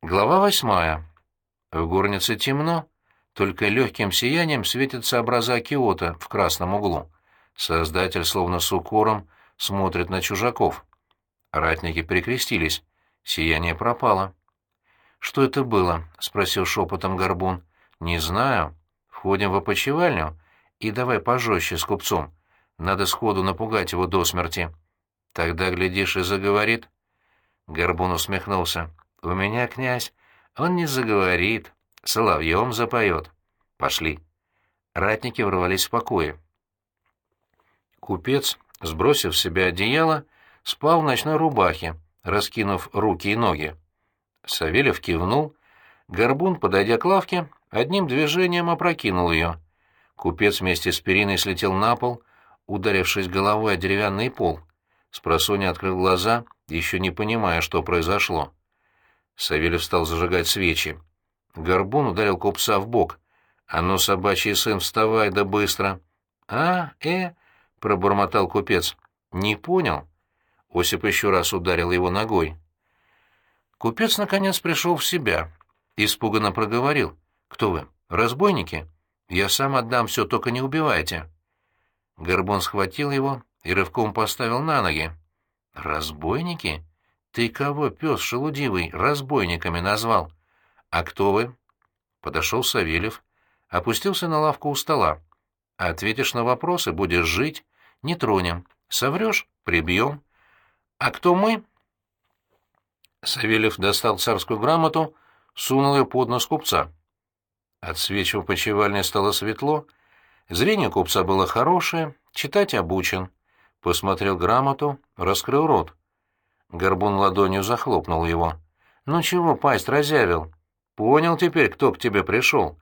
Глава восьмая. В горнице темно, только легким сиянием светятся образа Киота в красном углу. Создатель, словно с укором, смотрит на чужаков. Ратники перекрестились. Сияние пропало. «Что это было?» — спросил шепотом Горбун. «Не знаю. Входим в опочивальню и давай пожестче с купцом. Надо сходу напугать его до смерти. Тогда, глядишь, и заговорит». Горбун усмехнулся. «У меня, князь, он не заговорит, соловьем запоет. Пошли». Ратники ворвались в покое. Купец, сбросив с себя одеяло, спал в ночной рубахе, раскинув руки и ноги. Савельев кивнул. Горбун, подойдя к лавке, одним движением опрокинул ее. Купец вместе с периной слетел на пол, ударившись головой о деревянный пол. Спросонья открыл глаза, еще не понимая, что произошло. Савельев стал зажигать свечи. Горбун ударил купца в бок. «А ну, собачий сын, вставай да быстро!» «А, э!» — пробормотал купец. «Не понял?» Осип еще раз ударил его ногой. Купец, наконец, пришел в себя. Испуганно проговорил. «Кто вы? Разбойники? Я сам отдам все, только не убивайте». Горбун схватил его и рывком поставил на ноги. «Разбойники? Ты кого, пес шелудивый, разбойниками назвал? А кто вы?» Подошел Савельев, опустился на лавку у стола. «Ответишь на вопросы, будешь жить, не тронем. Соврешь — прибьем. А кто мы?» Савельев достал царскую грамоту, сунул ее под нос купца. От свечи в почевальне стало светло, зрение купца было хорошее, читать обучен. Посмотрел грамоту, раскрыл рот. Горбун ладонью захлопнул его. «Ну чего, пасть разявил? Понял теперь, кто к тебе пришел?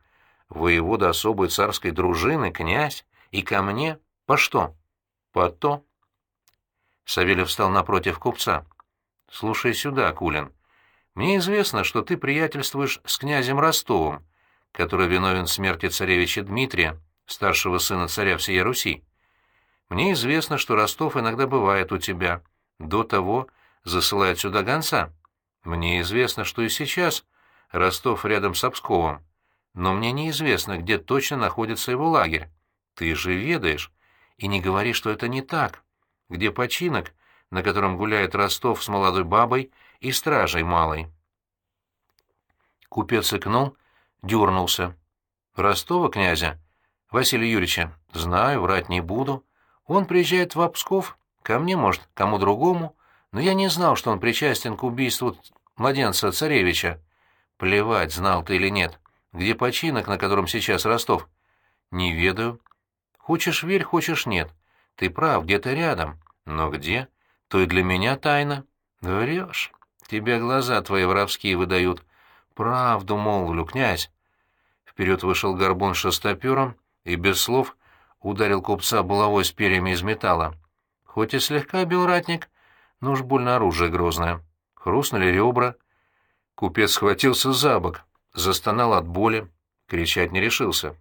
Воевода особой царской дружины, князь, и ко мне? По что?» «По то». Савельев встал напротив купца. «Слушай сюда, Кулин. Мне известно, что ты приятельствуешь с князем Ростовым, который виновен в смерти царевича Дмитрия, старшего сына царя всей Руси. Мне известно, что Ростов иногда бывает у тебя. До того засылает сюда гонца. Мне известно, что и сейчас Ростов рядом с Обсковым. Но мне неизвестно, где точно находится его лагерь. Ты же ведаешь. И не говори, что это не так. Где починок, на котором гуляет Ростов с молодой бабой и стражей малой. Купец икнул, дернулся. Ростова князя? Василия Юрьевича, знаю, врать не буду. Он приезжает в Псков, ко мне, может, кому другому, но я не знал, что он причастен к убийству младенца царевича. Плевать, знал ты или нет. Где починок, на котором сейчас Ростов? Не ведаю. Хочешь верь, хочешь нет. Ты прав, где-то рядом. Но где? то и для меня тайна. Врешь. Тебе глаза твои воровские выдают. Правду молвлю, князь. Вперед вышел горбун шестопером и без слов ударил купца булавой с перьями из металла. Хоть и слегка бил ратник, но уж больно оружие грозное. Хрустнули ребра. Купец схватился за бок, застонал от боли, кричать не решился.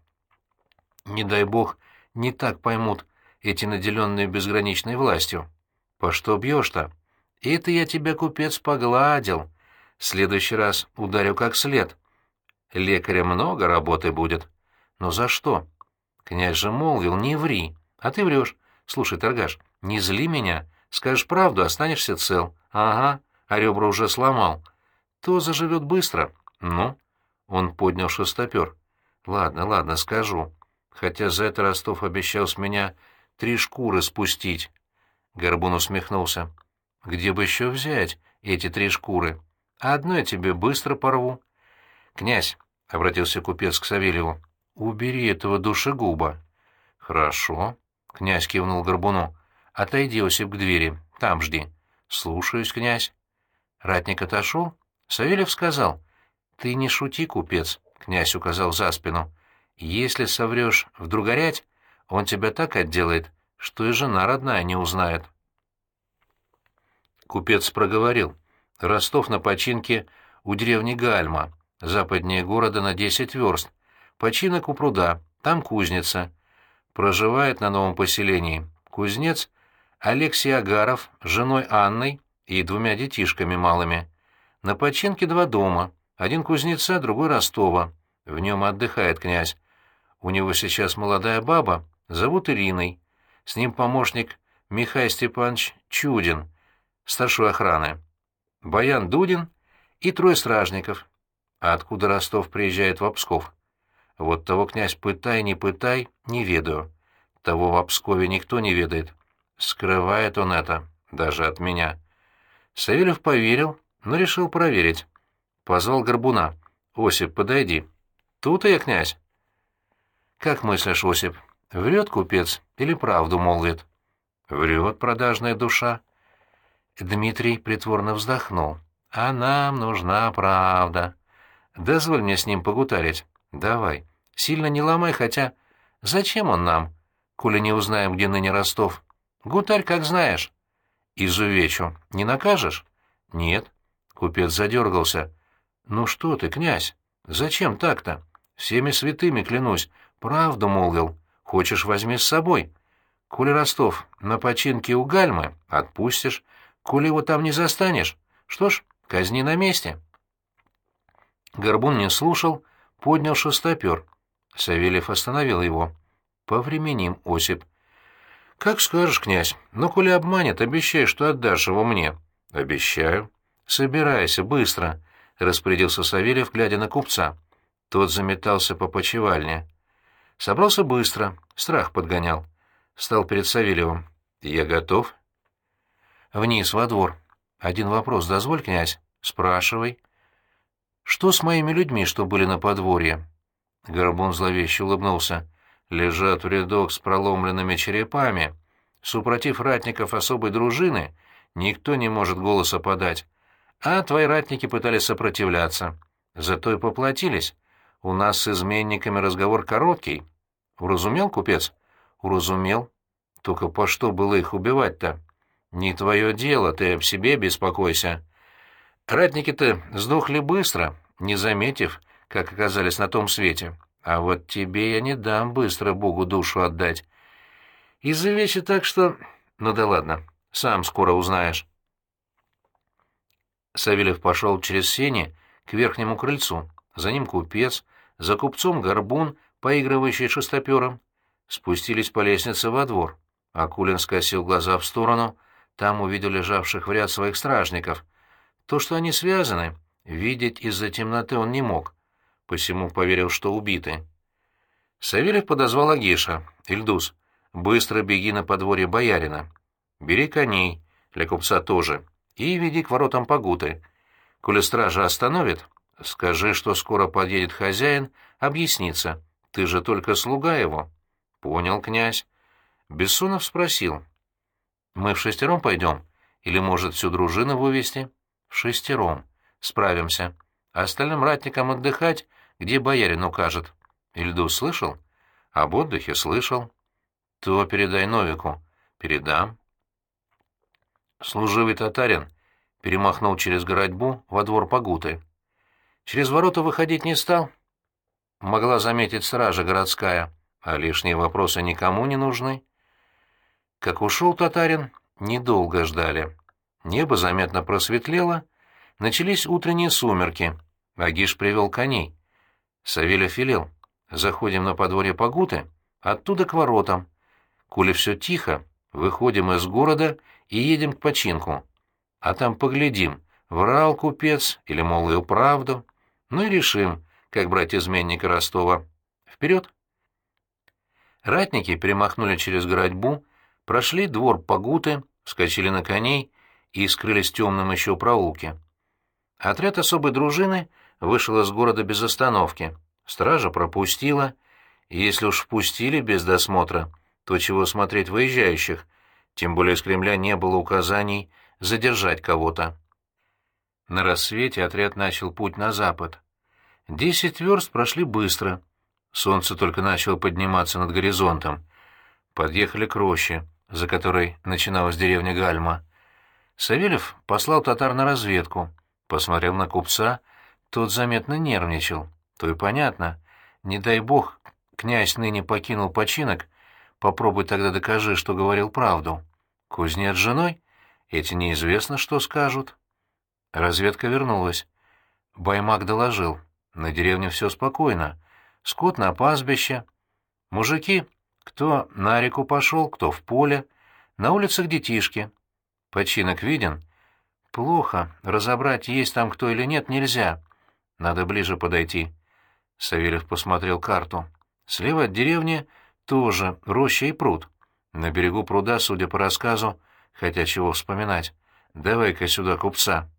Не дай бог, не так поймут эти наделенные безграничной властью. По что бьешь-то? Это я тебя, купец, погладил. В следующий раз ударю как след. Лекаря много работы будет. Но за что? Князь же молвил, не ври. А ты врешь. Слушай, торгаш, не зли меня. Скажешь правду, останешься цел. Ага, а ребра уже сломал. То заживет быстро. Ну? Он поднял шестопер. Ладно, ладно, скажу. Хотя за это Ростов обещал с меня три шкуры спустить. Горбун усмехнулся. «Где бы еще взять эти три шкуры? Одну я тебе быстро порву». «Князь», — обратился купец к Савельеву, — «убери этого душегуба». «Хорошо», — князь кивнул Горбуну. «Отойди, Осип, к двери. Там жди». «Слушаюсь, князь». Ратник отошел. Савельев сказал. «Ты не шути, купец», — князь указал за спину. «Если соврешь вдруг горять, он тебя так отделает, что и жена родная не узнает. Купец проговорил. Ростов на починке у деревни Гальма, западнее города на десять верст. Починок у пруда, там кузница. Проживает на новом поселении кузнец Алексей Агаров с женой Анной и двумя детишками малыми. На починке два дома, Один кузнеца, другой Ростова. В нем отдыхает князь. У него сейчас молодая баба, зовут Ириной. С ним помощник Михаил Степанович Чудин, старшой охраны. Баян Дудин и трое стражников. А откуда Ростов приезжает в Псков? Вот того князь пытай, не пытай, не ведаю. Того в Пскове никто не ведает. Скрывает он это, даже от меня. Савельев поверил, но решил проверить. Позвал Горбуна. «Осип, подойди». «Тут я, князь». «Как мыслишь, Осип, врет купец или правду молвит?» «Врет продажная душа». Дмитрий притворно вздохнул. «А нам нужна правда. Дозволь мне с ним погутарить. Давай. Сильно не ломай, хотя... Зачем он нам, коли не узнаем, где ныне Ростов? Гутарь, как знаешь». «Изувечу. Не накажешь?» «Нет». Купец задергался. «Ну что ты, князь, зачем так-то? Всеми святыми клянусь, правду молвил. Хочешь, возьми с собой. Коли Ростов на починке у Гальмы, отпустишь. Коли его там не застанешь, что ж, казни на месте». Горбун не слушал, поднял шестопер. Савельев остановил его. «Повременим, Осип». «Как скажешь, князь, но коли обманет, обещай, что отдашь его мне». «Обещаю». «Собирайся, быстро». — распорядился Савельев, глядя на купца. Тот заметался по почевальне. Собрался быстро, страх подгонял. Стал перед Савельевым. «Я готов?» «Вниз, во двор. Один вопрос дозволь, князь?» «Спрашивай». «Что с моими людьми, что были на подворье?» Горбун зловеще улыбнулся. «Лежат в рядок с проломленными черепами. Супротив ратников особой дружины никто не может голоса подать. А твои ратники пытались сопротивляться. Зато и поплатились. У нас с изменниками разговор короткий. Уразумел, купец? Уразумел. Только по что было их убивать-то? Не твое дело, ты об себе беспокойся. Ратники-то сдохли быстро, не заметив, как оказались на том свете. А вот тебе я не дам быстро Богу душу отдать. Из-за вещи так что... Ну да ладно, сам скоро узнаешь. Савельев пошел через сени к верхнему крыльцу. За ним купец, за купцом горбун, поигрывающий шестопером. Спустились по лестнице во двор. Акулин скосил глаза в сторону, там увидел лежавших в ряд своих стражников. То, что они связаны, видеть из-за темноты он не мог, посему поверил, что убиты. Савельев подозвал Агиша. «Ильдус, быстро беги на подворье боярина. Бери коней, для купца тоже и веди к воротам Пагуты. Коли стража остановит, скажи, что скоро подъедет хозяин, объяснится. Ты же только слуга его. Понял, князь. Бессонов спросил. Мы в шестером пойдем? Или, может, всю дружину вывести? В шестером. Справимся. Остальным ратникам отдыхать, где боярин укажет. Ильду слышал? Об отдыхе слышал. То передай Новику. Передам. Служивый татарин перемахнул через городьбу во двор Пагуты. Через ворота выходить не стал. Могла заметить стража городская, а лишние вопросы никому не нужны. Как ушел татарин, недолго ждали. Небо заметно просветлело, начались утренние сумерки. Агиш привел коней. Савельев велел. Заходим на подворье Пагуты, оттуда к воротам. Коли все тихо, выходим из города и едем к починку. А там поглядим, врал купец или молвил правду. Ну и решим, как брать изменника Ростова. Вперед! Ратники перемахнули через городьбу, прошли двор Пагуты, вскочили на коней и скрылись в темном еще проулке. Отряд особой дружины вышел из города без остановки. Стража пропустила. И если уж впустили без досмотра, то чего смотреть выезжающих, тем более с Кремля не было указаний задержать кого-то. На рассвете отряд начал путь на запад. Десять верст прошли быстро. Солнце только начало подниматься над горизонтом. Подъехали к роще, за которой начиналась деревня Гальма. Савельев послал татар на разведку. Посмотрел на купца, тот заметно нервничал. То и понятно. Не дай бог, князь ныне покинул починок, Попробуй тогда докажи, что говорил правду. Кузнец с женой? Эти неизвестно, что скажут. Разведка вернулась. Баймак доложил. На деревне все спокойно. Скот на пастбище. Мужики, кто на реку пошел, кто в поле. На улицах детишки. Починок виден? Плохо. Разобрать, есть там кто или нет, нельзя. Надо ближе подойти. Савельев посмотрел карту. Слева от деревни тоже роща и пруд. На берегу пруда, судя по рассказу, хотя чего вспоминать. Давай-ка сюда купца.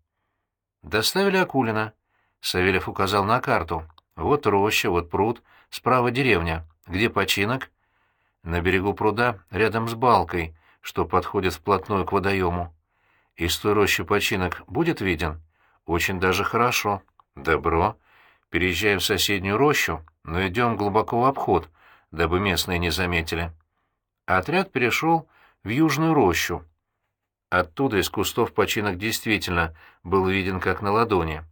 Доставили Акулина. Савельев указал на карту. Вот роща, вот пруд, справа деревня. Где починок? На берегу пруда, рядом с балкой, что подходит вплотную к водоему. Из той рощи починок будет виден? Очень даже хорошо. Добро. Переезжаем в соседнюю рощу, но идем глубоко в обход, дабы местные не заметили. Отряд перешел в южную рощу. Оттуда из кустов починок действительно был виден как на ладони.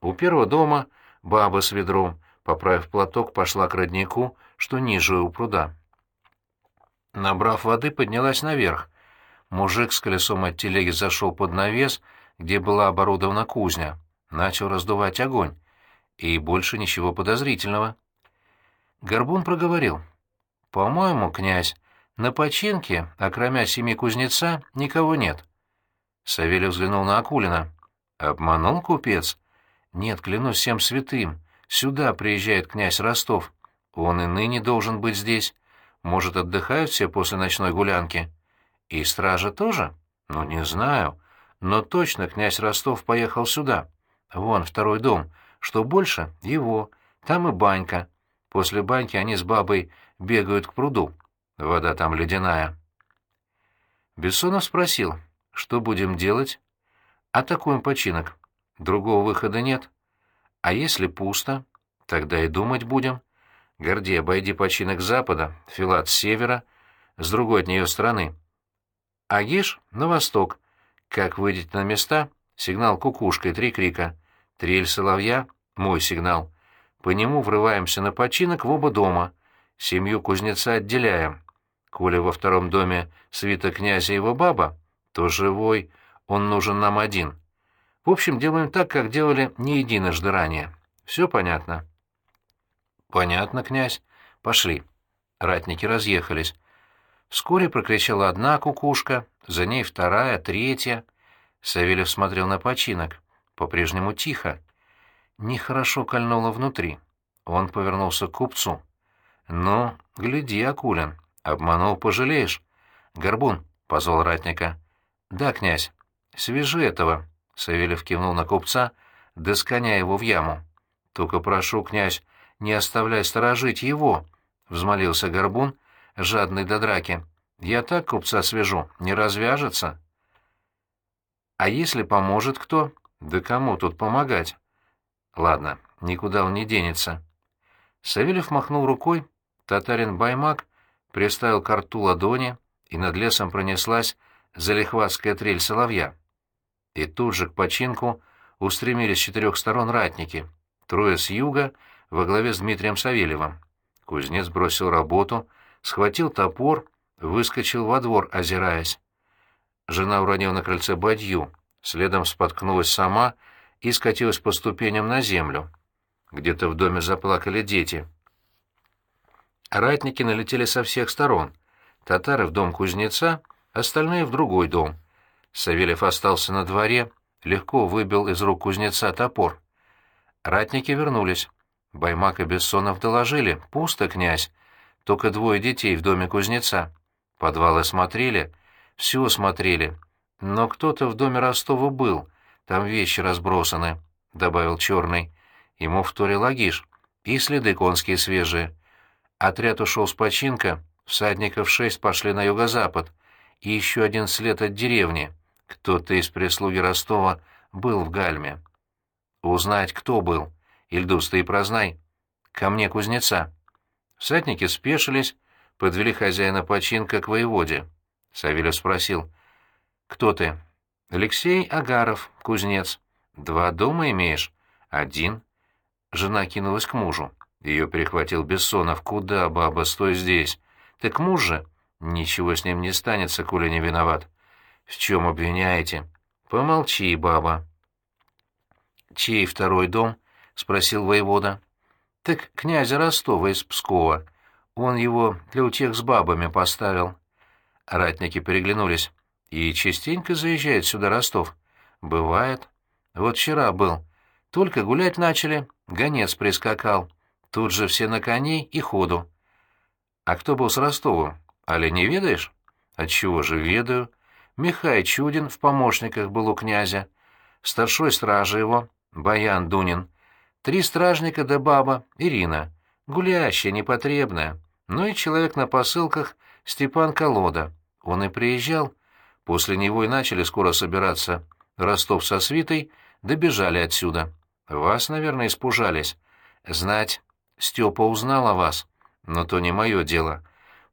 У первого дома баба с ведром, поправив платок, пошла к роднику, что ниже у пруда. Набрав воды, поднялась наверх. Мужик с колесом от телеги зашел под навес, где была оборудована кузня. Начал раздувать огонь. И больше ничего подозрительного. Горбун проговорил. «По-моему, князь, на починке, окромя семи кузнеца, никого нет». Савелий взглянул на Акулина. «Обманул купец?» «Нет, клянусь всем святым. Сюда приезжает князь Ростов. Он и ныне должен быть здесь. Может, отдыхают все после ночной гулянки?» «И стража тоже?» «Ну, не знаю. Но точно князь Ростов поехал сюда. Вон, второй дом. Что больше — его. Там и банька. После баньки они с бабой бегают к пруду. Вода там ледяная. Бессонов спросил, что будем делать? Атакуем починок. Другого выхода нет. А если пусто? Тогда и думать будем. Гордей, обойди починок с запада, Филат с севера, с другой от нее стороны. Агиш — на восток. Как выйдете на места, сигнал кукушкой, три крика. Трель соловья — мой сигнал. По нему врываемся на починок в оба дома. Семью кузнеца отделяем. Коля во втором доме свита князя и его баба, то живой, он нужен нам один. В общем, делаем так, как делали не единожды ранее. Все понятно? Понятно, князь. Пошли. Ратники разъехались. Вскоре прокричала одна кукушка, за ней вторая, третья. Савельев смотрел на починок. По-прежнему тихо. Нехорошо кольнуло внутри. Он повернулся к купцу. «Ну, гляди, Акулин, обманул, пожалеешь». «Горбун», — позвал ратника. «Да, князь, свяжи этого», — Савельев кивнул на купца, да его в яму. «Только прошу, князь, не оставляй сторожить его», — взмолился Горбун, жадный до драки. «Я так купца свяжу, не развяжется». «А если поможет кто?» Да кому тут помогать? Ладно, никуда он не денется. Савельев махнул рукой, татарин Баймак приставил к рту ладони, и над лесом пронеслась залихватская трель соловья. И тут же к починку устремились с четырех сторон ратники, трое с юга во главе с Дмитрием Савельевым. Кузнец бросил работу, схватил топор, выскочил во двор, озираясь. Жена уронила на крыльце бадью, следом споткнулась сама и скатилась по ступеням на землю. Где-то в доме заплакали дети. Ратники налетели со всех сторон. Татары в дом кузнеца, остальные в другой дом. Савельев остался на дворе, легко выбил из рук кузнеца топор. Ратники вернулись. Баймак и Бессонов доложили. «Пусто, князь. Только двое детей в доме кузнеца. Подвалы смотрели. Все смотрели. Но кто-то в доме Ростова был, там вещи разбросаны, — добавил Черный. Ему вторил Агиш. И следы конские свежие. Отряд ушел с починка, всадников шесть пошли на юго-запад. И еще один след от деревни. Кто-то из прислуги Ростова был в Гальме. Узнать, кто был. Ильдус, ты и прознай. Ко мне кузнеца. Всадники спешились, подвели хозяина починка к воеводе. Савельев спросил, «Кто ты?» «Алексей Агаров, кузнец. Два дома имеешь?» «Один». Жена кинулась к мужу. Ее перехватил Бессонов. «Куда, баба, стой здесь?» «Так муж же?» «Ничего с ним не станется, коли не виноват». «В чем обвиняете?» «Помолчи, баба». Чей второй дом? — спросил воевода. — Так князя Ростова из Пскова. Он его для утех с бабами поставил. Ратники переглянулись. И частенько заезжает сюда Ростов. Бывает. Вот вчера был. Только гулять начали, гонец прискакал. Тут же все на коней и ходу. А кто был с Ростовым? Али не ведаешь? Отчего же ведаю. Михай Чудин в помощниках был у князя. Старшой стражи его, Баян Дунин. Три стражника да баба, Ирина. Гулящая, непотребная. Ну и человек на посылках Степан Колода. Он и приезжал. После него и начали скоро собираться Ростов со свитой, добежали отсюда. Вас, наверное, испужались. Знать, Степа узнал о вас, но то не мое дело.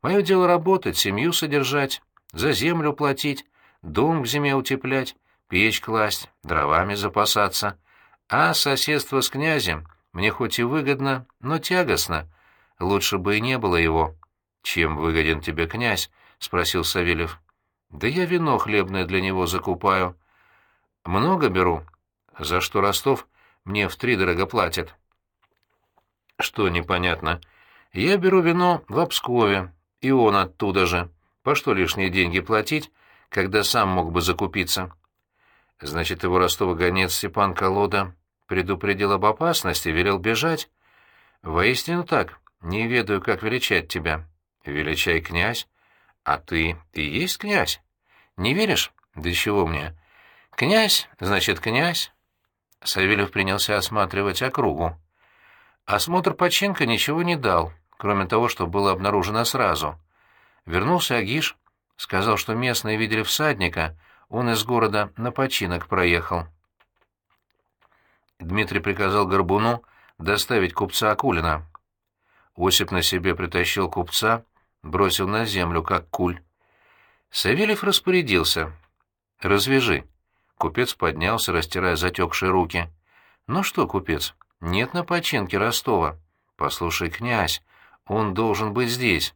Мое дело работать, семью содержать, за землю платить, дом к зиме утеплять, печь класть, дровами запасаться. А соседство с князем мне хоть и выгодно, но тягостно. Лучше бы и не было его. «Чем выгоден тебе князь?» — спросил Савельев. «Да я вино хлебное для него закупаю. Много беру, за что Ростов мне втридорого платит». «Что непонятно? Я беру вино в Обскове, и он оттуда же. По что лишние деньги платить, когда сам мог бы закупиться?» «Значит, его Ростова гонец Степан Колода предупредил об опасности, велел бежать?» «Воистину так. Не ведаю, как величать тебя». «Величай князь. А ты и есть князь? Не веришь? Да чего мне? Князь, значит, князь». Савельев принялся осматривать округу. Осмотр починка ничего не дал, кроме того, что было обнаружено сразу. Вернулся Агиш, сказал, что местные видели всадника, он из города на починок проехал. Дмитрий приказал Горбуну доставить купца Акулина. Осип на себе притащил купца, бросил на землю, как куль. Савельев распорядился. «Развяжи». Купец поднялся, растирая затекшие руки. «Ну что, купец, нет на починке Ростова. Послушай, князь, он должен быть здесь.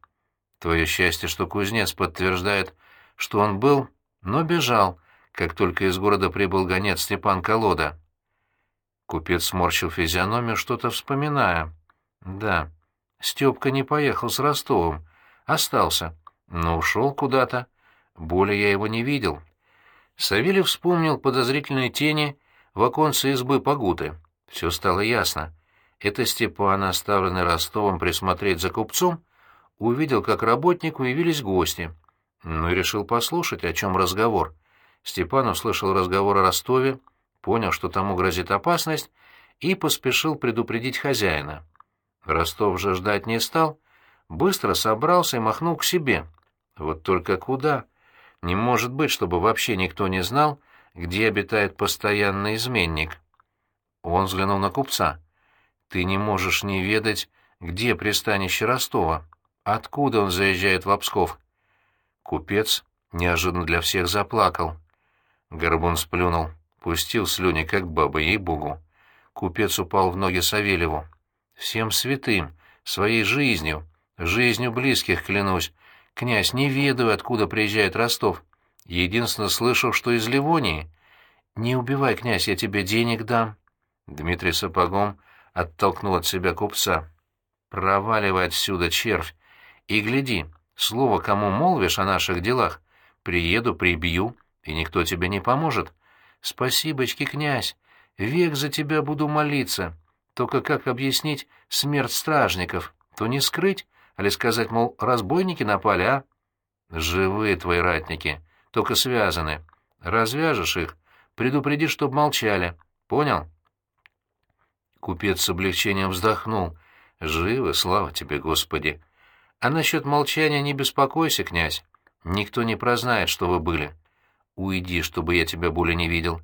Твое счастье, что кузнец подтверждает, что он был, но бежал, как только из города прибыл гонец Степан Колода». Купец сморщил физиономию, что-то вспоминая. «Да, Степка не поехал с Ростовым, остался, но ушел куда-то. Более я его не видел». Савельев вспомнил подозрительные тени в оконце избы Погуты. Все стало ясно. Это Степан, оставленный Ростовом присмотреть за купцом, увидел, как работнику явились гости. Ну и решил послушать, о чем разговор. Степан услышал разговор о Ростове, понял, что тому грозит опасность, и поспешил предупредить хозяина. Ростов же ждать не стал, быстро собрался и махнул к себе. Вот только куда? Не может быть, чтобы вообще никто не знал, где обитает постоянный изменник. Он взглянул на купца. «Ты не можешь не ведать, где пристанище Ростова. Откуда он заезжает в Обсков?» Купец неожиданно для всех заплакал. Горбун сплюнул, пустил слюни, как баба, ей-богу. Купец упал в ноги Савельеву. «Всем святым, своей жизнью, жизнью близких клянусь. Князь, не ведаю, откуда приезжает Ростов. Единственно слышал, что из Ливонии. Не убивай, князь, я тебе денег дам». Дмитрий сапогом оттолкнул от себя купца. «Проваливай отсюда, червь, и гляди, слово кому молвишь о наших делах, приеду, прибью, и никто тебе не поможет. Спасибочки, князь, век за тебя буду молиться. Только как объяснить смерть стражников? То не скрыть, а ли сказать, мол, разбойники напали, а? Живые твои ратники, только связаны. Развяжешь их, предупреди, чтоб молчали. Понял?» Купец с облегчением вздохнул. «Живы, слава тебе, Господи! А насчет молчания не беспокойся, князь. Никто не прознает, что вы были. Уйди, чтобы я тебя более не видел.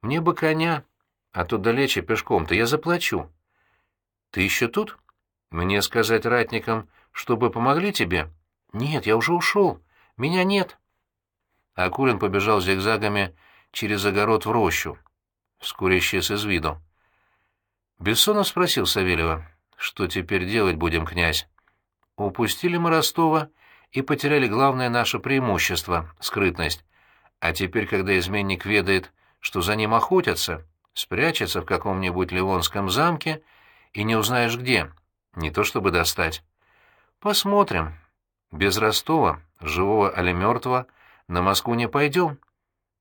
Мне бы коня, а то далече пешком-то я заплачу». «Ты еще тут? Мне сказать ратникам, чтобы помогли тебе?» «Нет, я уже ушел. Меня нет». Акулин побежал зигзагами через огород в рощу. Вскоре исчез из виду. Бессонов спросил Савельева, что теперь делать будем, князь? Упустили мы Ростова и потеряли главное наше преимущество — скрытность. А теперь, когда изменник ведает, что за ним охотятся, спрячется в каком-нибудь Ливонском замке и не узнаешь где, не то чтобы достать. Посмотрим. Без Ростова, живого или мертвого, на Москву не пойдем.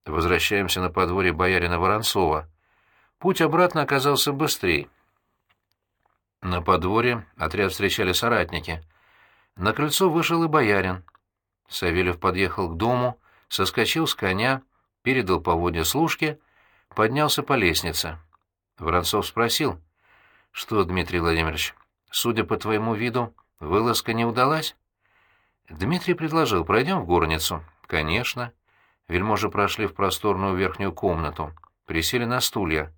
Возвращаемся на подворье боярина Воронцова. Путь обратно оказался быстрее. На подворье отряд встречали соратники. На крыльцо вышел и боярин. Савельев подъехал к дому, соскочил с коня, передал поводья служке, поднялся по лестнице. Воронцов спросил, «Что, Дмитрий Владимирович, судя по твоему виду, вылазка не удалась?» Дмитрий предложил, «Пройдем в горницу». «Конечно». Вельможи прошли в просторную верхнюю комнату, присели на стулья.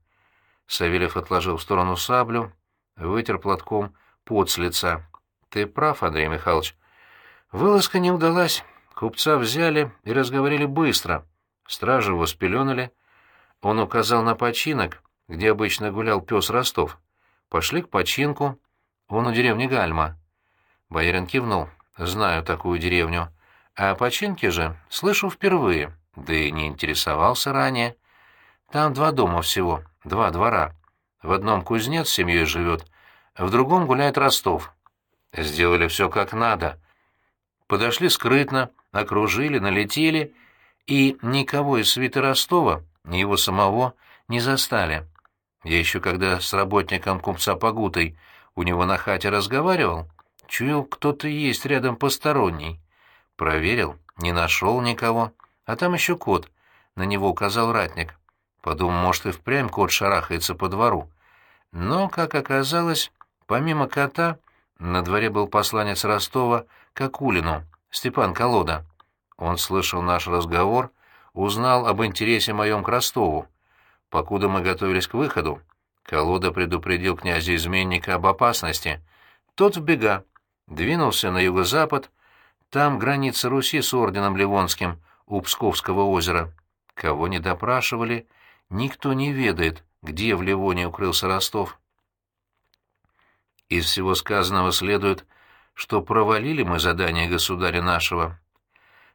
Савельев отложил в сторону саблю, вытер платком пот с лица. «Ты прав, Андрей Михайлович. Вылазка не удалась. Купца взяли и разговорили быстро. Стражи его спеленали. Он указал на починок, где обычно гулял пес Ростов. Пошли к починку. Он у деревни Гальма». Боярин кивнул. «Знаю такую деревню. А о же слышу впервые, да и не интересовался ранее. Там два дома всего, два двора. В одном кузнец с семьей живет, в другом гуляет Ростов. Сделали все как надо. Подошли скрытно, окружили, налетели, и никого из свиты Ростова, ни его самого, не застали. Я еще когда с работником купца Погутой у него на хате разговаривал, чуял, кто-то есть рядом посторонний. Проверил, не нашел никого, а там еще кот, на него указал ратник. Подумал, может, и впрямь кот шарахается по двору. Но, как оказалось, помимо кота, на дворе был посланец Ростова к Акулину, Степан Колода. Он слышал наш разговор, узнал об интересе моем к Ростову. Покуда мы готовились к выходу, Колода предупредил князя-изменника об опасности. Тот в бега, двинулся на юго-запад, там граница Руси с орденом Ливонским у Псковского озера. Кого не допрашивали, никто не ведает, где в Ливоне укрылся Ростов. Из всего сказанного следует, что провалили мы задание государя нашего.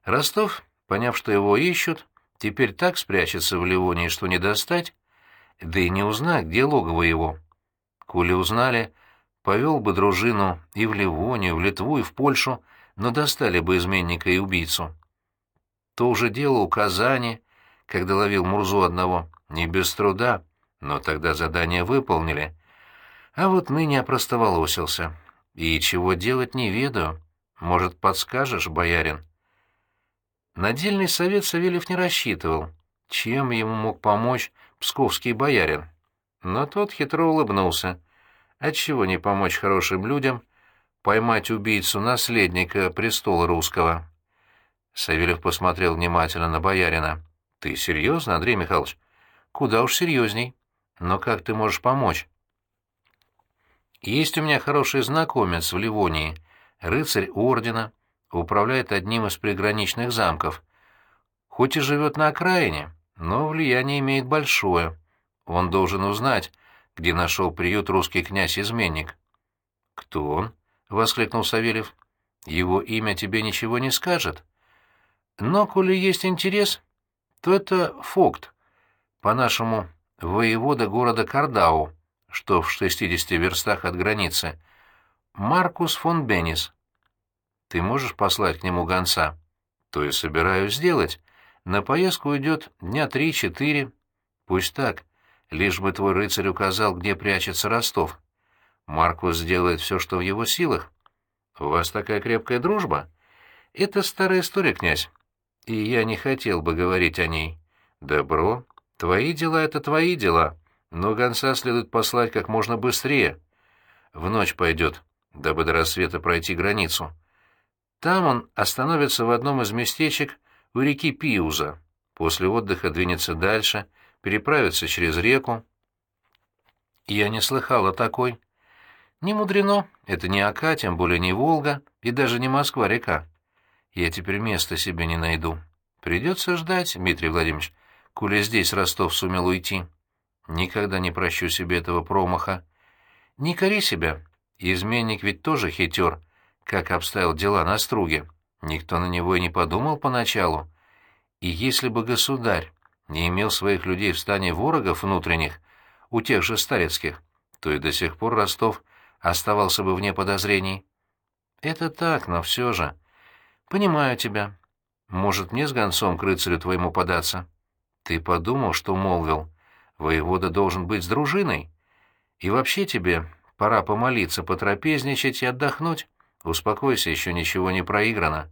Ростов, поняв, что его ищут, теперь так спрячется в Ливоне, что не достать, да и не узнать, где логово его. Коли узнали, повел бы дружину и в Ливонию, в Литву, и в Польшу, но достали бы изменника и убийцу. То уже дело у Казани, когда ловил Мурзу одного, не без труда, но тогда задание выполнили. А вот ныне опростоволосился. И чего делать не ведаю. Может, подскажешь, боярин? Надельный совет Савельев не рассчитывал, чем ему мог помочь псковский боярин. Но тот хитро улыбнулся. Отчего не помочь хорошим людям, поймать убийцу наследника престола русского? Савельев посмотрел внимательно на боярина. «Ты серьезно, Андрей Михайлович?» «Куда уж серьезней. Но как ты можешь помочь?» «Есть у меня хороший знакомец в Ливонии, рыцарь ордена, управляет одним из приграничных замков. Хоть и живет на окраине, но влияние имеет большое. Он должен узнать, где нашел приют русский князь-изменник». «Кто он?» — воскликнул Савельев. «Его имя тебе ничего не скажет. Но, коли есть интерес, то это фокт. По-нашему, воевода города Кардау, что в 60 верстах от границы. Маркус фон Беннис. Ты можешь послать к нему гонца? То и собираюсь сделать. На поездку уйдет дня три-четыре. Пусть так, лишь бы твой рыцарь указал, где прячется Ростов. Маркус сделает все, что в его силах. У вас такая крепкая дружба? Это старая история, князь и я не хотел бы говорить о ней. Добро, твои дела — это твои дела, но гонца следует послать как можно быстрее. В ночь пойдет, дабы до рассвета пройти границу. Там он остановится в одном из местечек у реки Пиуза. После отдыха двинется дальше, переправится через реку. Я не слыхал о такой. Не мудрено, это не Ака, тем более не Волга и даже не Москва-река. Я теперь места себе не найду. Придется ждать, Дмитрий Владимирович, коли здесь Ростов сумел уйти. Никогда не прощу себе этого промаха. Не кори себя. Изменник ведь тоже хитер, как обставил дела на струге. Никто на него и не подумал поначалу. И если бы государь не имел своих людей в стане ворогов внутренних, у тех же Старецких, то и до сих пор Ростов оставался бы вне подозрений. Это так, но все же. Понимаю тебя. Может, мне с гонцом к рыцарю твоему податься? Ты подумал, что молвил? Воевода должен быть с дружиной. И вообще тебе пора помолиться, потрапезничать и отдохнуть. Успокойся, еще ничего не проиграно.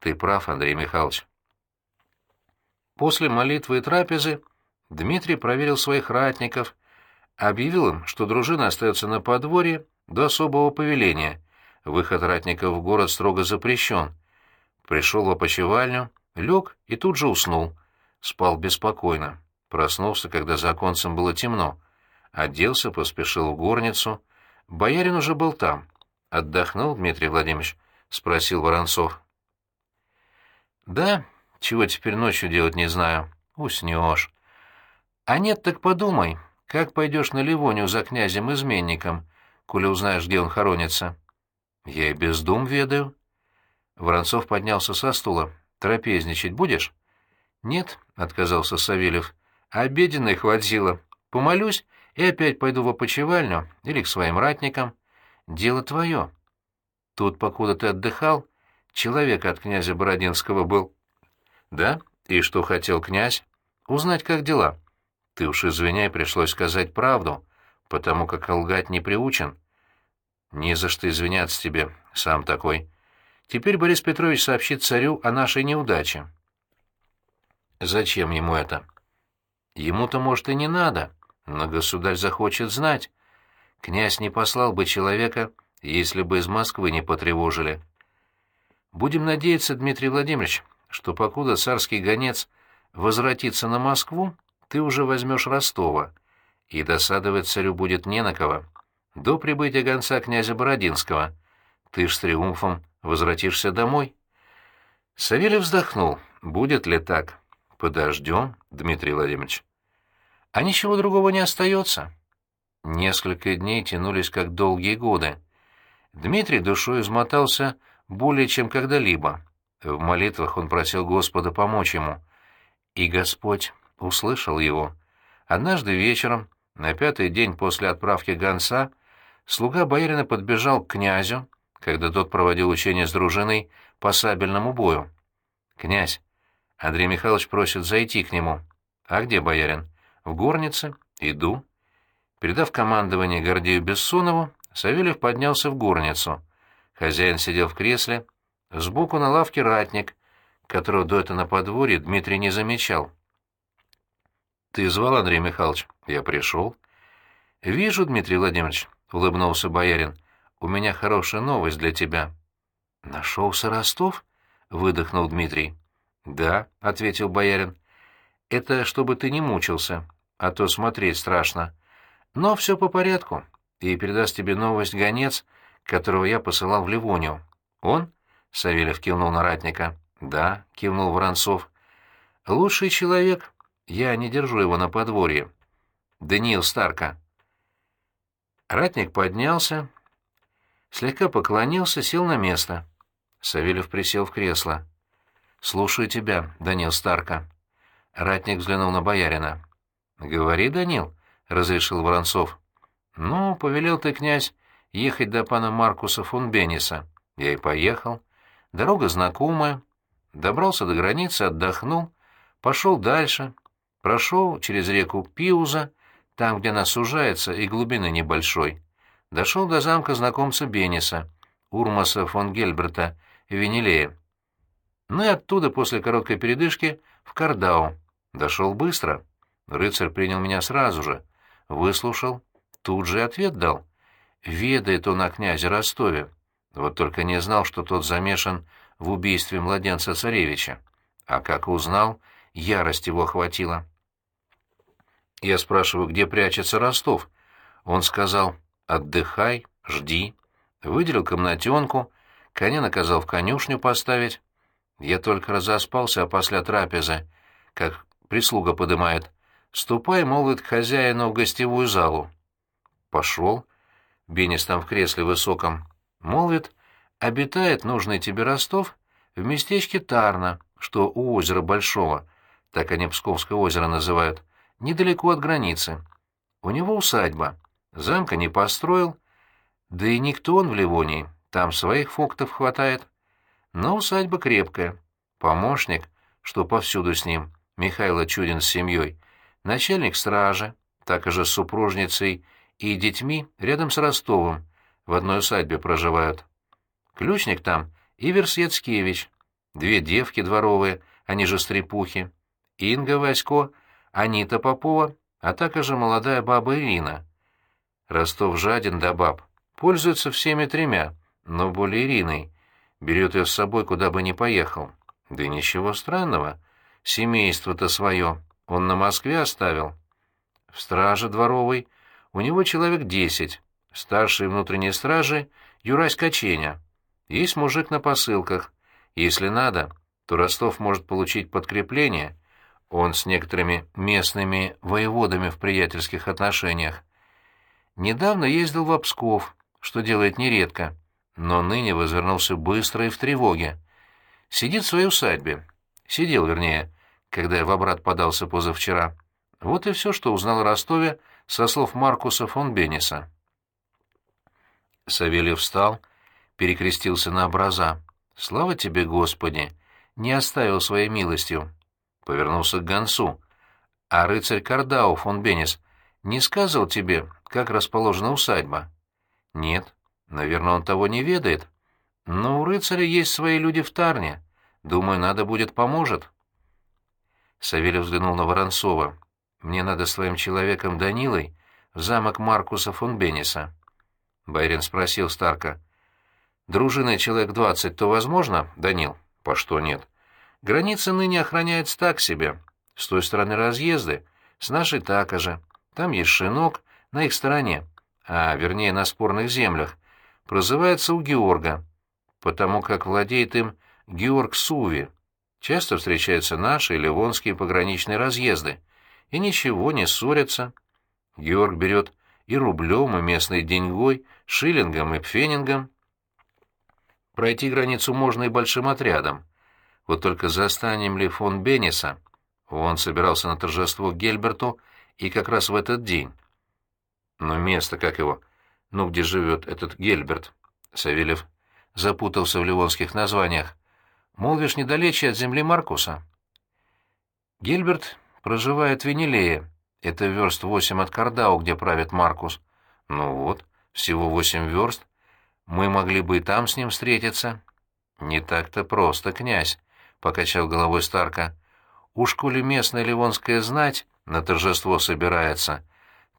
Ты прав, Андрей Михайлович. После молитвы и трапезы Дмитрий проверил своих ратников, объявил им, что дружина остается на подворье до особого повеления. Выход ратников в город строго запрещен. Пришел в опочивальню, лег и тут же уснул. Спал беспокойно. Проснулся, когда за оконцем было темно. Оделся, поспешил в горницу. Боярин уже был там. «Отдохнул, Дмитрий Владимирович?» — спросил Воронцов. «Да, чего теперь ночью делать не знаю. Уснешь. А нет, так подумай, как пойдешь на Ливонию за князем-изменником, коли узнаешь, где он хоронится?» «Я и без дум ведаю». Воронцов поднялся со стула. «Трапезничать будешь?» «Нет», — отказался Савельев. «Обеденной хватило. Помолюсь и опять пойду в опочивальню или к своим ратникам. Дело твое. Тут, покуда ты отдыхал, человек от князя Бородинского был». «Да? И что хотел князь?» «Узнать, как дела». «Ты уж извиняй, пришлось сказать правду, потому как лгать не приучен». «Не за что извиняться тебе, сам такой. Теперь Борис Петрович сообщит царю о нашей неудаче». «Зачем ему это?» «Ему-то, может, и не надо, но государь захочет знать. Князь не послал бы человека, если бы из Москвы не потревожили». «Будем надеяться, Дмитрий Владимирович, что покуда царский гонец возвратится на Москву, ты уже возьмешь Ростова, и досадовать царю будет не на кого. До прибытия гонца князя Бородинского ты ж с триумфом возвратишься домой». Савелий вздохнул. «Будет ли так?» «Подождем, Дмитрий Владимирович». «А ничего другого не остается». Несколько дней тянулись как долгие годы. Дмитрий душой измотался более чем когда-либо. В молитвах он просил Господа помочь ему. И Господь услышал его. Однажды вечером, на пятый день после отправки гонца, слуга боярина подбежал к князю, когда тот проводил учение с дружиной по сабельному бою. «Князь, Андрей Михайлович просит зайти к нему. А где боярин? В горнице? Иду». Передав командование Гордею Бессонову, Савельев поднялся в горницу. Хозяин сидел в кресле, сбоку на лавке ратник, которого до этого на подворье Дмитрий не замечал. «Ты звал, Андрей Михайлович?» «Я пришел». «Вижу, Дмитрий Владимирович», — улыбнулся боярин, — «у меня хорошая новость для тебя». «Нашелся Ростов?» — выдохнул Дмитрий. «Да», — ответил боярин. «Это чтобы ты не мучился, а то смотреть страшно. Но все по порядку, и передаст тебе новость гонец, которого я посылал в Ливонию. Он?» — Савельев кивнул на ратника. «Да», — кивнул Воронцов. «Лучший человек. Я не держу его на подворье. Даниил Старка». Ратник поднялся, слегка поклонился, сел на место. Савельев присел в кресло. «Слушаю тебя, Данил Старка». Ратник взглянул на боярина. «Говори, Данил», — разрешил Воронцов. «Ну, повелел ты, князь, ехать до пана Маркуса фон Бенниса. Я и поехал. Дорога знакомая. Добрался до границы, отдохнул. Пошел дальше. Прошел через реку Пиуза, там, где она сужается, и глубины небольшой. Дошел до замка знакомца Бенниса, Урмаса фон Гельберта, Венелея. Ну и оттуда, после короткой передышки, в Кардау. Дошел быстро. Рыцарь принял меня сразу же. Выслушал. Тут же ответ дал. Ведает он о князе Ростове. Вот только не знал, что тот замешан в убийстве младенца-царевича. А как узнал, ярость его охватила. Я спрашиваю, где прячется Ростов. Он сказал, отдыхай, жди. Выделил комнатенку, коня наказал в конюшню поставить. Я только разоспался, а после трапезы, как прислуга подымает. Ступай, молвит, к хозяину в гостевую залу. Пошел. Бенис там в кресле высоком. Молвит, обитает нужный тебе Ростов в местечке Тарна, что у озера Большого, так они Псковское озеро называют, недалеко от границы. У него усадьба. Замка не построил, да и никто он в Ливонии, там своих фоктов хватает. Но усадьба крепкая. Помощник, что повсюду с ним, Михайло Чудин с семьей, начальник стражи, так же с супружницей и детьми рядом с Ростовым, в одной усадьбе проживают. Ключник там Иверс Яцкевич, две девки дворовые, они же стрепухи, Инга Васько, Анита Попова, а также молодая баба Ирина. Ростов жаден до баб, пользуется всеми тремя, но более Ириной, берет ее с собой, куда бы ни поехал. Да ничего странного, семейство-то свое он на Москве оставил. В страже дворовой у него человек десять, старший внутренней стражи Юрась Каченя. Есть мужик на посылках. Если надо, то Ростов может получить подкрепление. Он с некоторыми местными воеводами в приятельских отношениях. Недавно ездил в Псков, что делает нередко, но ныне возвернулся быстро и в тревоге. Сидит в своей усадьбе. Сидел, вернее, когда в обрат подался позавчера. Вот и все, что узнал о Ростове со слов Маркуса фон Бенниса. Савельев встал, перекрестился на образа. «Слава тебе, Господи! Не оставил своей милостью!» Повернулся к гонцу. «А рыцарь Кардау фон Беннис не сказал тебе, как расположена усадьба?» «Нет. Наверное, он того не ведает. Но у рыцаря есть свои люди в Тарне. Думаю, надо будет поможет». Савельев взглянул на Воронцова. Мне надо с твоим человеком Данилой в замок Маркуса фон Бенниса. Байрин спросил Старка. Дружиной человек двадцать, то возможно, Данил? По что нет? Граница ныне охраняется так себе. С той стороны разъезды, с нашей так же. Там есть шинок, на их стороне, а вернее на спорных землях. Прозывается у Георга, потому как владеет им Георг Суви. Часто встречаются наши и ливонские пограничные разъезды и ничего, не ссорятся. Георг берет и рублем, и местной деньгой, шиллингом и пфенингом. Пройти границу можно и большим отрядом. Вот только застанем ли фон Бенниса? Он собирался на торжество Гельберту и как раз в этот день. Но место, как его, ну где живет этот Гельберт? Савельев запутался в ливонских названиях. Молвишь, недалече от земли Маркуса. Гельберт проживает в Венелее. Это верст восемь от Кардау, где правит Маркус. Ну вот, всего восемь верст. Мы могли бы и там с ним встретиться. Не так-то просто, князь, — покачал головой Старка. Уж коли местная ливонская знать на торжество собирается,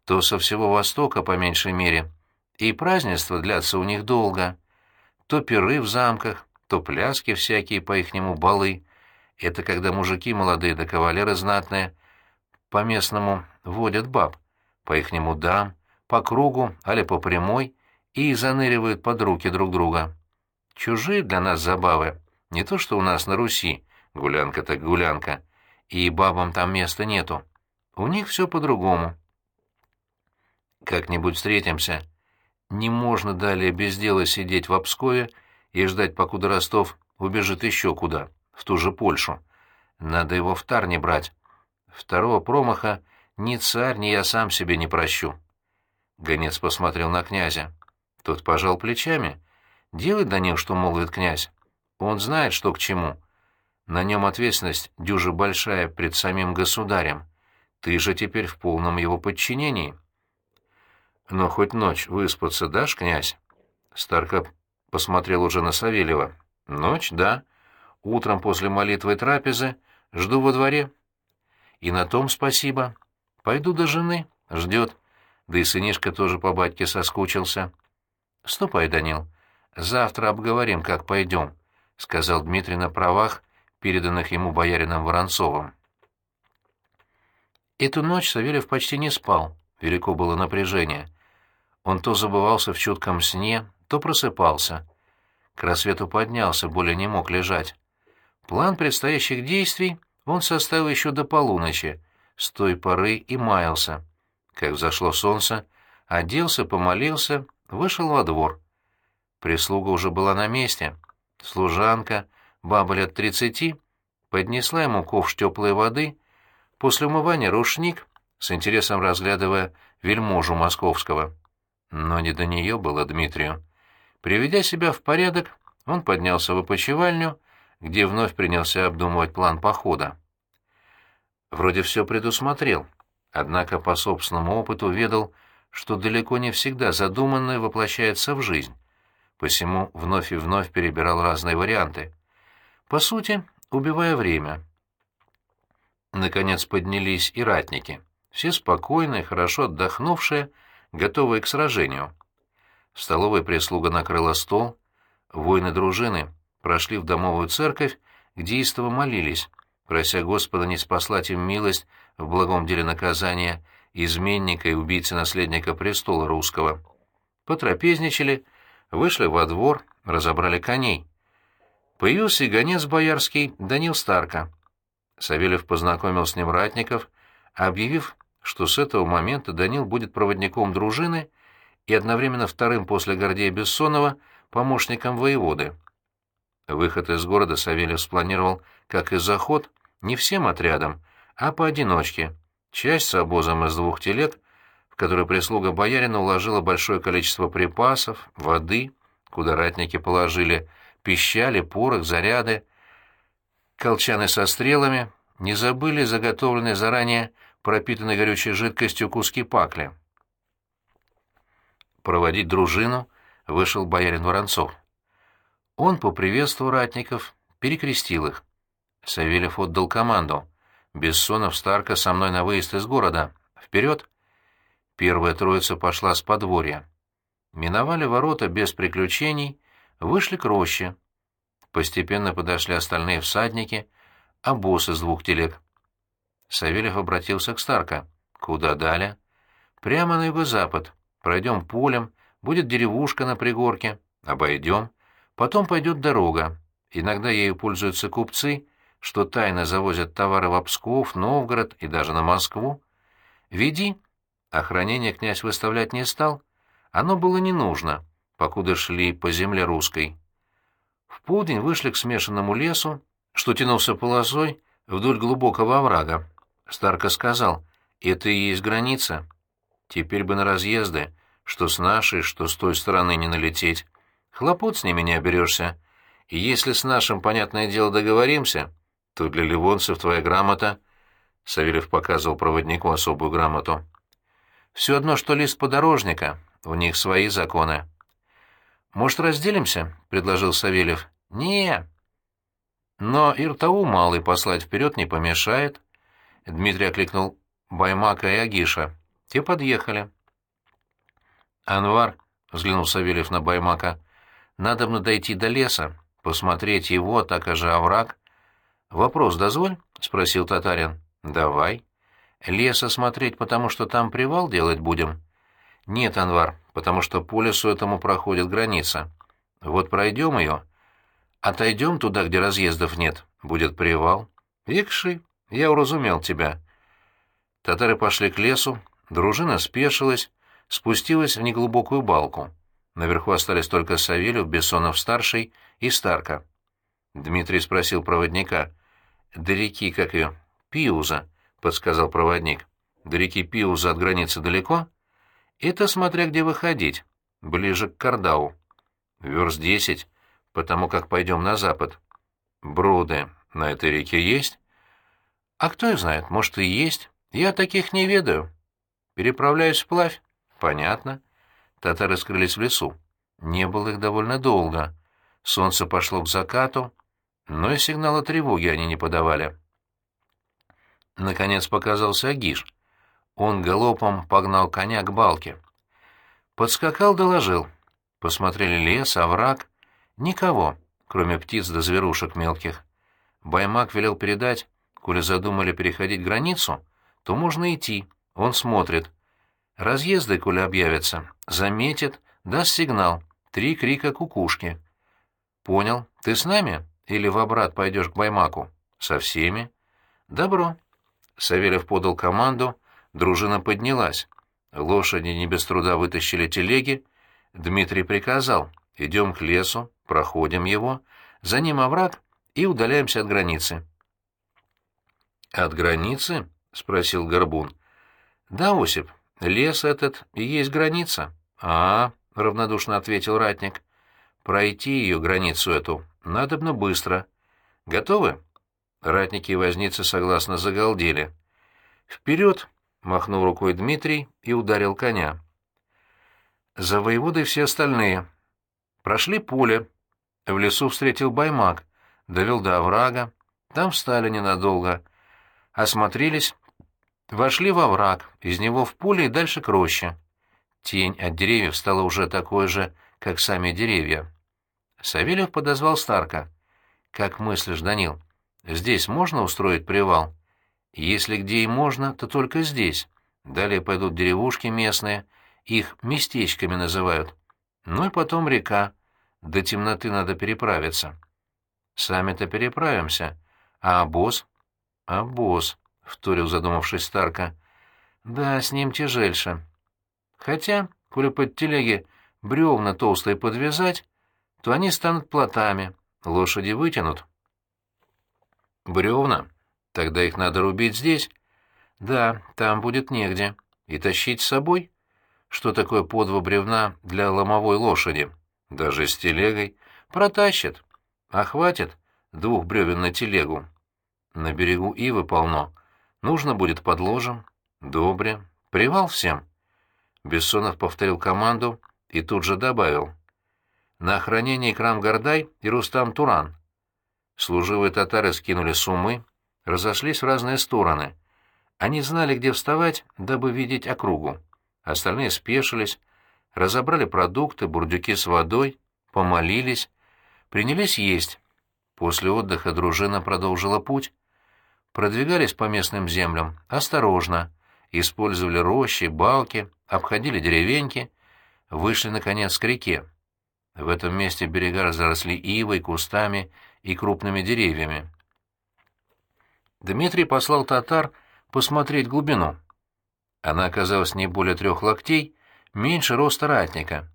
то со всего Востока, по меньшей мере, и празднества длятся у них долго. То пиры в замках, то пляски всякие по-ихнему балы. Это когда мужики молодые да кавалеры знатные по-местному водят баб, по-ихнему дам, по кругу, али по прямой, и заныривают под руки друг друга. Чужие для нас забавы, не то что у нас на Руси, гулянка так гулянка, и бабам там места нету. У них все по-другому. Как-нибудь встретимся. Не можно далее без дела сидеть в Обскове и ждать, покуда Ростов убежит еще куда, в ту же Польшу. Надо его в Тарне брать. Второго промаха ни царь, ни я сам себе не прощу. Гонец посмотрел на князя. Тот пожал плечами. «Делай, Данил, что молвит князь. Он знает, что к чему. На нем ответственность дюжа большая пред самим государем. Ты же теперь в полном его подчинении». «Но хоть ночь выспаться дашь, князь?» Старка посмотрел уже на Савельева. «Ночь, да. Утром после молитвы и трапезы жду во дворе». «И на том спасибо. Пойду до жены. Ждет. Да и сынишка тоже по батьке соскучился». «Ступай, Данил. Завтра обговорим, как пойдем», — сказал Дмитрий на правах, переданных ему боярином Воронцовым. Эту ночь Савельев почти не спал, велико было напряжение. Он то забывался в чутком сне, то просыпался. К рассвету поднялся, более не мог лежать. План предстоящих действий он составил еще до полуночи, с той поры и маялся. Как взошло солнце, оделся, помолился, вышел во двор. Прислуга уже была на месте. Служанка, баба лет тридцати, поднесла ему ковш теплой воды, после умывания рушник, с интересом разглядывая вельможу московского. Но не до нее было Дмитрию. Приведя себя в порядок, он поднялся в опочивальню, где вновь принялся обдумывать план похода. Вроде все предусмотрел, однако по собственному опыту ведал, что далеко не всегда задуманное воплощается в жизнь, посему вновь и вновь перебирал разные варианты. По сути, убивая время. Наконец поднялись и ратники, все спокойные, хорошо отдохнувшие, готовые к сражению. В столовой прислуга накрыла стол, воины дружины прошли в домовую церковь, где истово молились, прося Господа не спаслать им милость в благом деле наказания изменника и убийцы наследника престола русского. Потрапезничали, вышли во двор, разобрали коней. Появился и гонец боярский Данил Старка. Савельев познакомил с ним ратников, объявив, что с этого момента Данил будет проводником дружины и одновременно вторым после Гордея Бессонова помощником воеводы. Выход из города Савельев спланировал как и заход не всем отрядом, а поодиночке, часть с обозом из двух телег, в который прислуга боярина уложила большое количество припасов, воды, куда ратники положили пищали, порох, заряды, колчаны со стрелами, не забыли заготовленные заранее пропитанные горючей жидкостью куски пакли. Проводить дружину вышел боярин Воронцов. Он поприветствовал ратников, перекрестил их. Савельев отдал команду. Бессонов Старка со мной на выезд из города. Вперед! Первая троица пошла с подворья. Миновали ворота без приключений Вышли к роще. Постепенно подошли остальные всадники, а босс из двух телег. Савельев обратился к Старка. «Куда далее?» «Прямо на юго-запад. Пройдем полем, будет деревушка на пригорке. Обойдем. Потом пойдет дорога. Иногда ею пользуются купцы, что тайно завозят товары в Псков, Новгород и даже на Москву. Веди». Охранение князь выставлять не стал. Оно было не нужно покуда шли по земле русской. В полдень вышли к смешанному лесу, что тянулся полосой вдоль глубокого оврага. Старко сказал, это и есть граница. Теперь бы на разъезды, что с нашей, что с той стороны не налететь. Хлопот с ними не оберешься. И если с нашим, понятное дело, договоримся, то для ливонцев твоя грамота... Савельев показывал проводнику особую грамоту. Все одно, что лист подорожника, у них свои законы. «Может, разделимся?» — предложил Савельев. «Не». «Но Иртау малый послать вперед не помешает». Дмитрий окликнул Баймака и Агиша. Те подъехали. «Анвар», — взглянул Савельев на Баймака, — «надо мне дойти до леса, посмотреть его, так же овраг». «Вопрос дозволь?» — спросил татарин. «Давай». «Леса смотреть, потому что там привал делать будем?» «Нет, Анвар, потому что по лесу этому проходит граница. Вот пройдем ее, отойдем туда, где разъездов нет, будет привал. Якши, я уразумел тебя. Татары пошли к лесу, дружина спешилась, спустилась в неглубокую балку. Наверху остались только Савельев, Бессонов-старший и Старка. Дмитрий спросил проводника. «До реки, как ее?» «Пиуза», — подсказал проводник. «До реки Пиуза от границы далеко?» Это смотря где выходить, ближе к Кардау. Верст десять, потому как пойдем на запад. Броды на этой реке есть? А кто их знает, может и есть. Я таких не ведаю. Переправляюсь вплавь. Понятно. Татары скрылись в лесу. Не было их довольно долго. Солнце пошло к закату, но и сигнала тревоги они не подавали. Наконец показался Агиш. Он галопом погнал коня к балке. Подскакал, доложил. Посмотрели лес, овраг. Никого, кроме птиц да зверушек мелких. Баймак велел передать, коли задумали переходить границу, то можно идти, он смотрит. Разъезды, коли объявятся, заметит, даст сигнал. Три крика кукушки. Понял. Ты с нами? Или в обрат пойдешь к Баймаку? Со всеми. Добро. Савельев подал команду, Дружина поднялась. Лошади не без труда вытащили телеги. Дмитрий приказал, идем к лесу, проходим его, за ним овраг и удаляемся от границы. «От границы?» — спросил Горбун. «Да, Осип, лес этот и есть граница. А, — равнодушно ответил ратник. Пройти ее, границу эту, надобно быстро. Готовы? Ратники и возницы согласно загалдели. Вперед! — махнул рукой Дмитрий и ударил коня. За воеводой все остальные. Прошли поле. В лесу встретил баймак, довел до оврага. Там встали ненадолго. Осмотрелись, вошли во враг, из него в поле и дальше к роще. Тень от деревьев стала уже такой же, как сами деревья. Савельев подозвал Старка. «Как мыслишь, Данил, здесь можно устроить привал?» «Если где и можно, то только здесь. Далее пойдут деревушки местные, их местечками называют. Ну и потом река. До темноты надо переправиться». «Сами-то переправимся. А обоз?» «Обоз», — вторил задумавшись Старка. «Да, с ним тяжельше. Хотя, коли под телеги бревна толстые подвязать, то они станут плотами, лошади вытянут. Бревна? Тогда их надо рубить здесь. Да, там будет негде. И тащить с собой? Что такое по два бревна для ломовой лошади? Даже с телегой. Протащит. А хватит двух бревен на телегу. На берегу ивы полно. Нужно будет подложим. Добре. Привал всем. Бессонов повторил команду и тут же добавил. «На охранение Крам Гордай и Рустам Туран». Служивые татары скинули суммы, разошлись в разные стороны. Они знали, где вставать, дабы видеть округу. Остальные спешились, разобрали продукты, бурдюки с водой, помолились, принялись есть. После отдыха дружина продолжила путь. Продвигались по местным землям осторожно, использовали рощи, балки, обходили деревеньки, вышли, наконец, к реке. В этом месте берега разросли ивой, кустами и крупными деревьями. Дмитрий послал татар посмотреть глубину. Она оказалась не более трех локтей, меньше роста ратника.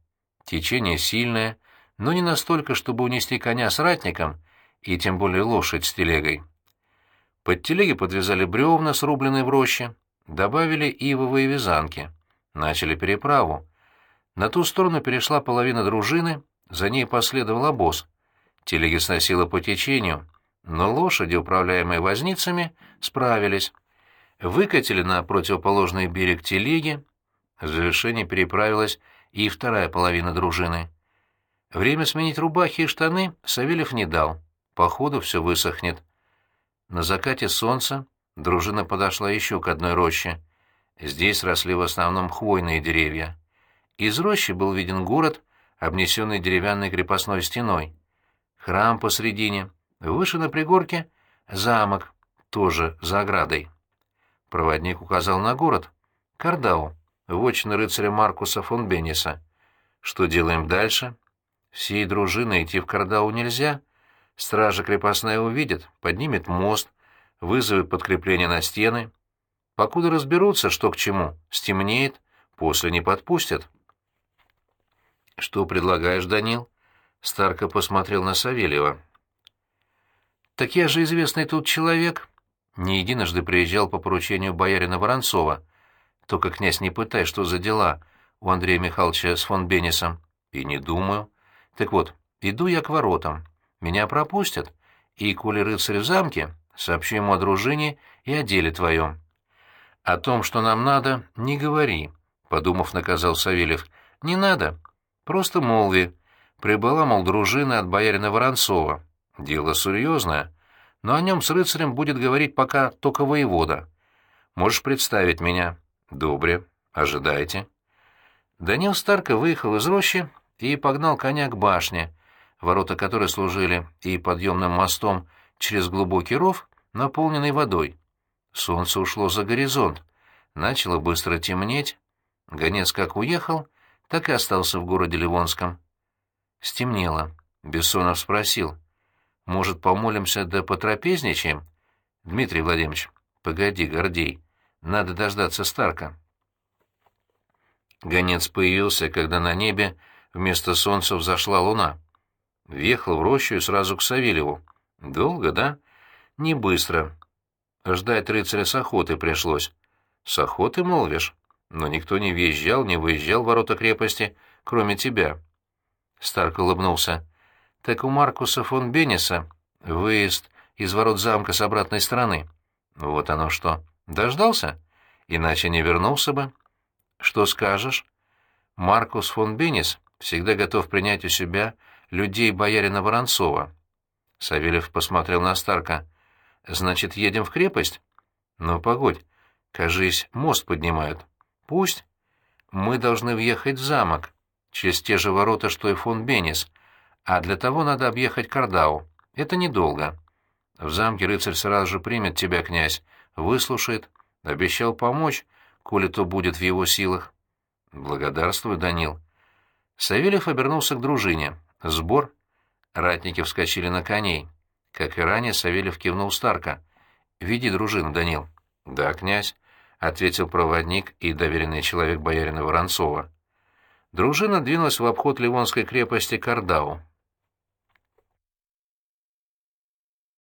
Течение сильное, но не настолько, чтобы унести коня с ратником и тем более лошадь с телегой. Под телеги подвязали бревна, срубленные в роще, добавили ивовые вязанки — Начали переправу. На ту сторону перешла половина дружины, за ней последовал обоз. Телеги сносило по течению, но лошади, управляемые возницами, справились. Выкатили на противоположный берег телеги, в завершение переправилась и вторая половина дружины. Время сменить рубахи и штаны Савельев не дал. По ходу все высохнет. На закате солнца дружина подошла еще к одной роще — Здесь росли в основном хвойные деревья. Из рощи был виден город, обнесенный деревянной крепостной стеной. Храм посредине, выше на пригорке — замок, тоже за оградой. Проводник указал на город. Кардау, вотчина рыцаря Маркуса фон Бенниса. Что делаем дальше? Всей дружиной идти в Кардау нельзя. Стража крепостная увидит, поднимет мост, вызовет подкрепление на стены — Покуда разберутся, что к чему, стемнеет, после не подпустят. «Что предлагаешь, Данил?» Старко посмотрел на Савельева. «Так я же известный тут человек. Не единожды приезжал по поручению боярина Воронцова. Только, князь, не пытай, что за дела у Андрея Михайловича с фон Беннисом. И не думаю. Так вот, иду я к воротам. Меня пропустят. И, коли рыцарь в замке, сообщу ему о дружине и о деле твоем. «О том, что нам надо, не говори», — подумав, наказал Савельев. «Не надо. Просто молви. Прибыла, мол, дружина от боярина Воронцова. Дело серьезное. Но о нем с рыцарем будет говорить пока только воевода. Можешь представить меня?» «Добре. Ожидайте». Данил Старко выехал из рощи и погнал коня к башне, ворота которой служили и подъемным мостом через глубокий ров, наполненный водой. Солнце ушло за горизонт. Начало быстро темнеть. Гонец как уехал, так и остался в городе Ливонском. Стемнело. Бессонов спросил. «Может, помолимся да потрапезничаем?» «Дмитрий Владимирович, погоди, Гордей. Надо дождаться Старка». Гонец появился, когда на небе вместо солнца взошла луна. Въехал в рощу и сразу к Савельеву. «Долго, да?» «Не быстро. Ждать рыцаря с охоты пришлось. С охоты, молвишь? Но никто не въезжал, не выезжал в ворота крепости, кроме тебя. Старк улыбнулся. Так у Маркуса фон Бенниса выезд из ворот замка с обратной стороны. Вот оно что. Дождался? Иначе не вернулся бы. Что скажешь? Маркус фон Беннис всегда готов принять у себя людей боярина Воронцова. Савельев посмотрел на Старка. «Значит, едем в крепость?» «Ну, погодь. Кажись, мост поднимают. Пусть. Мы должны въехать в замок, через те же ворота, что и фон Беннис, а для того надо объехать Кардау. Это недолго. В замке рыцарь сразу же примет тебя, князь, выслушает, обещал помочь, коли то будет в его силах. Благодарствую, Данил. Савельев обернулся к дружине. Сбор. Ратники вскочили на коней. Как и ранее, Савельев кивнул Старка. «Веди дружину, Данил». «Да, князь», — ответил проводник и доверенный человек боярина Воронцова. Дружина двинулась в обход Ливонской крепости Кардау.